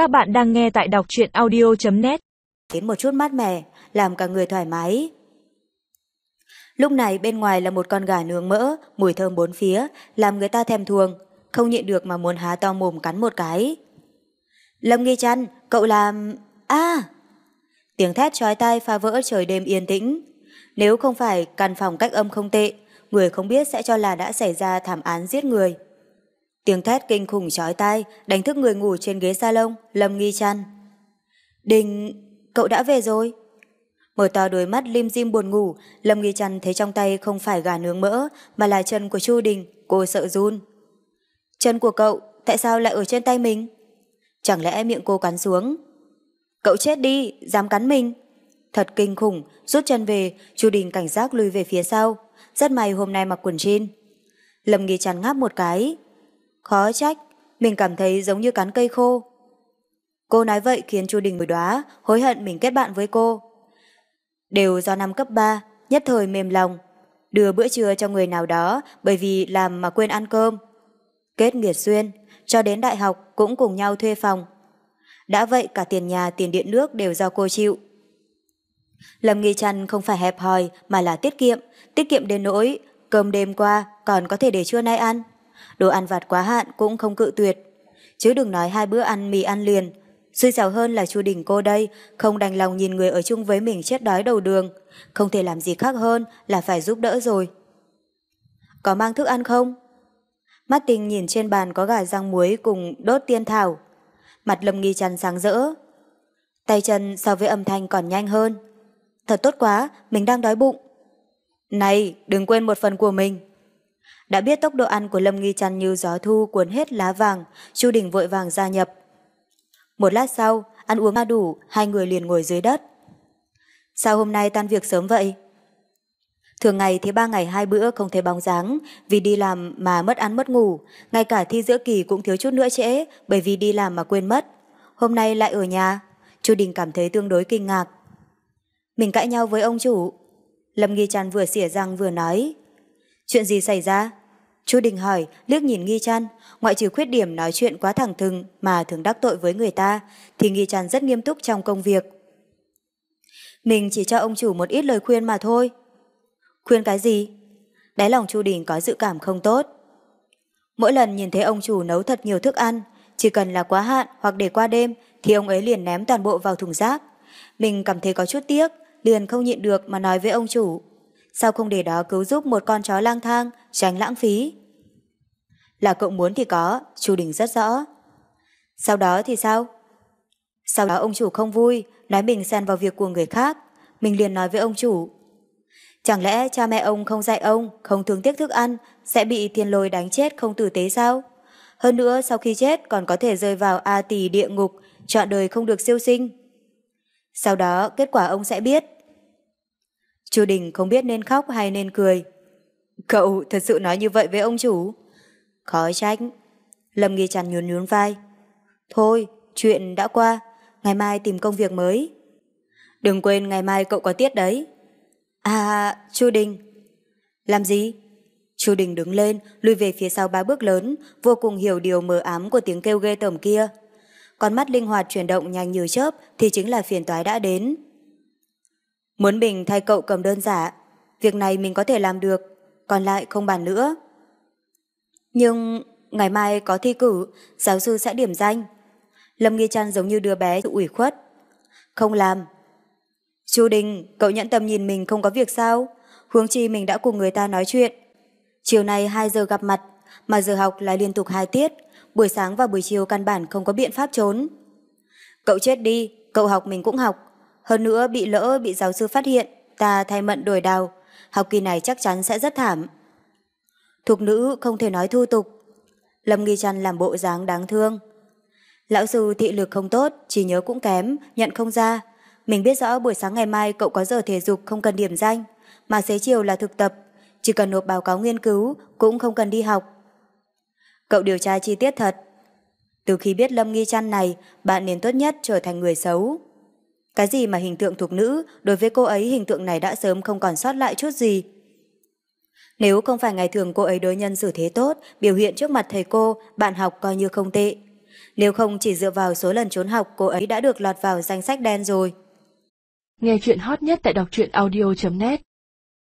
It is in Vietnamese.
Các bạn đang nghe tại đọc truyện audio.net Đến một chút mát mẻ, làm cả người thoải mái. Lúc này bên ngoài là một con gà nướng mỡ, mùi thơm bốn phía, làm người ta thèm thuồng, không nhịn được mà muốn há to mồm cắn một cái. Lâm Nghi Trăn, cậu làm... a Tiếng thét trói tai phá vỡ trời đêm yên tĩnh. Nếu không phải căn phòng cách âm không tệ, người không biết sẽ cho là đã xảy ra thảm án giết người. Tiếng thét kinh khủng chói tai đánh thức người ngủ trên ghế salon, Lâm Nghi chăn Đình, cậu đã về rồi. Mở to đôi mắt lim dim buồn ngủ, Lâm Nghi chăn thấy trong tay không phải gà nướng mỡ, mà là chân của Chu Đình, cô sợ run. Chân của cậu, tại sao lại ở trên tay mình? Chẳng lẽ miệng cô cắn xuống? Cậu chết đi, dám cắn mình. Thật kinh khủng, rút chân về, Chu Đình cảnh giác lùi về phía sau. Rất may hôm nay mặc quần jean. Lâm Nghi chăn ngáp một cái, Khó trách, mình cảm thấy giống như cắn cây khô. Cô nói vậy khiến Chu Đình bối đoá, hối hận mình kết bạn với cô. Đều do năm cấp 3, nhất thời mềm lòng. Đưa bữa trưa cho người nào đó bởi vì làm mà quên ăn cơm. Kết nghiệt xuyên, cho đến đại học cũng cùng nhau thuê phòng. Đã vậy cả tiền nhà, tiền điện nước đều do cô chịu. Lâm Nghi Trăn không phải hẹp hòi mà là tiết kiệm, tiết kiệm đến nỗi cơm đêm qua còn có thể để trưa nay ăn đồ ăn vặt quá hạn cũng không cự tuyệt. Chứ đừng nói hai bữa ăn mì ăn liền. Xui xẻo hơn là chu đình cô đây, không đành lòng nhìn người ở chung với mình chết đói đầu đường. Không thể làm gì khác hơn là phải giúp đỡ rồi. Có mang thức ăn không? Mắt tình nhìn trên bàn có gà rang muối cùng đốt tiên thảo. Mặt lâm nghi chăn sáng rỡ. Tay chân so với âm thanh còn nhanh hơn. Thật tốt quá, mình đang đói bụng. Này, đừng quên một phần của mình. Đã biết tốc độ ăn của Lâm Nghi Trăn như gió thu cuốn hết lá vàng, Chu Đình vội vàng gia nhập. Một lát sau, ăn uống ma đủ, hai người liền ngồi dưới đất. Sao hôm nay tan việc sớm vậy? Thường ngày thì ba ngày hai bữa không thấy bóng dáng, vì đi làm mà mất ăn mất ngủ, ngay cả thi giữa kỳ cũng thiếu chút nữa trễ, bởi vì đi làm mà quên mất. Hôm nay lại ở nhà, Chu Đình cảm thấy tương đối kinh ngạc. Mình cãi nhau với ông chủ. Lâm Nghi Trăn vừa xỉa răng vừa nói. Chuyện gì xảy ra? Chu Đình hỏi, liếc nhìn Nghi Trăn, ngoại trừ khuyết điểm nói chuyện quá thẳng thừng mà thường đắc tội với người ta, thì Nghi Trăn rất nghiêm túc trong công việc. Mình chỉ cho ông chủ một ít lời khuyên mà thôi. Khuyên cái gì? Đáy lòng Chu Đình có dự cảm không tốt. Mỗi lần nhìn thấy ông chủ nấu thật nhiều thức ăn, chỉ cần là quá hạn hoặc để qua đêm thì ông ấy liền ném toàn bộ vào thùng rác. Mình cảm thấy có chút tiếc, liền không nhịn được mà nói với ông chủ. Sao không để đó cứu giúp một con chó lang thang, tránh lãng phí? Là cậu muốn thì có, chủ Đình rất rõ. Sau đó thì sao? Sau đó ông chủ không vui, nói mình xen vào việc của người khác. Mình liền nói với ông chủ. Chẳng lẽ cha mẹ ông không dạy ông, không thương tiếc thức ăn, sẽ bị thiên lôi đánh chết không tử tế sao? Hơn nữa sau khi chết còn có thể rơi vào A tỷ địa ngục, chọn đời không được siêu sinh. Sau đó kết quả ông sẽ biết. Chu Đình không biết nên khóc hay nên cười. Cậu thật sự nói như vậy với ông chủ? Khó trách. Lâm Nghi Trần nhún nhún vai. Thôi, chuyện đã qua, ngày mai tìm công việc mới. Đừng quên ngày mai cậu có tiết đấy. À, Chu Đình. Làm gì? Chu Đình đứng lên, lùi về phía sau ba bước lớn, vô cùng hiểu điều mờ ám của tiếng kêu ghê tởm kia. Con mắt linh hoạt chuyển động nhanh như chớp thì chính là phiền toái đã đến. Muốn mình thay cậu cầm đơn giả, việc này mình có thể làm được, còn lại không bàn nữa. Nhưng ngày mai có thi cử, giáo sư sẽ điểm danh. Lâm Nghi Trăn giống như đứa bé ủy khuất. Không làm. Chu Đình, cậu nhẫn tâm nhìn mình không có việc sao? Hướng chi mình đã cùng người ta nói chuyện. Chiều nay 2 giờ gặp mặt, mà giờ học là liên tục hai tiết, buổi sáng và buổi chiều căn bản không có biện pháp trốn. Cậu chết đi, cậu học mình cũng học, hơn nữa bị lỡ bị giáo sư phát hiện, ta thay mận đổi đào, học kỳ này chắc chắn sẽ rất thảm. Thục nữ không thể nói thu tục. Lâm Nghi Trăn làm bộ dáng đáng thương. Lão sư thị lực không tốt, chỉ nhớ cũng kém, nhận không ra. Mình biết rõ buổi sáng ngày mai cậu có giờ thể dục không cần điểm danh, mà xế chiều là thực tập, chỉ cần nộp báo cáo nghiên cứu, cũng không cần đi học. Cậu điều tra chi tiết thật. Từ khi biết Lâm Nghi Trăn này, bạn nên tốt nhất trở thành người xấu. Cái gì mà hình tượng thuộc nữ, đối với cô ấy hình tượng này đã sớm không còn sót lại chút gì. Nếu không phải ngày thường cô ấy đối nhân xử thế tốt, biểu hiện trước mặt thầy cô, bạn học coi như không tệ. Nếu không chỉ dựa vào số lần trốn học cô ấy đã được lọt vào danh sách đen rồi. Nghe chuyện hot nhất tại đọc truyện audio.net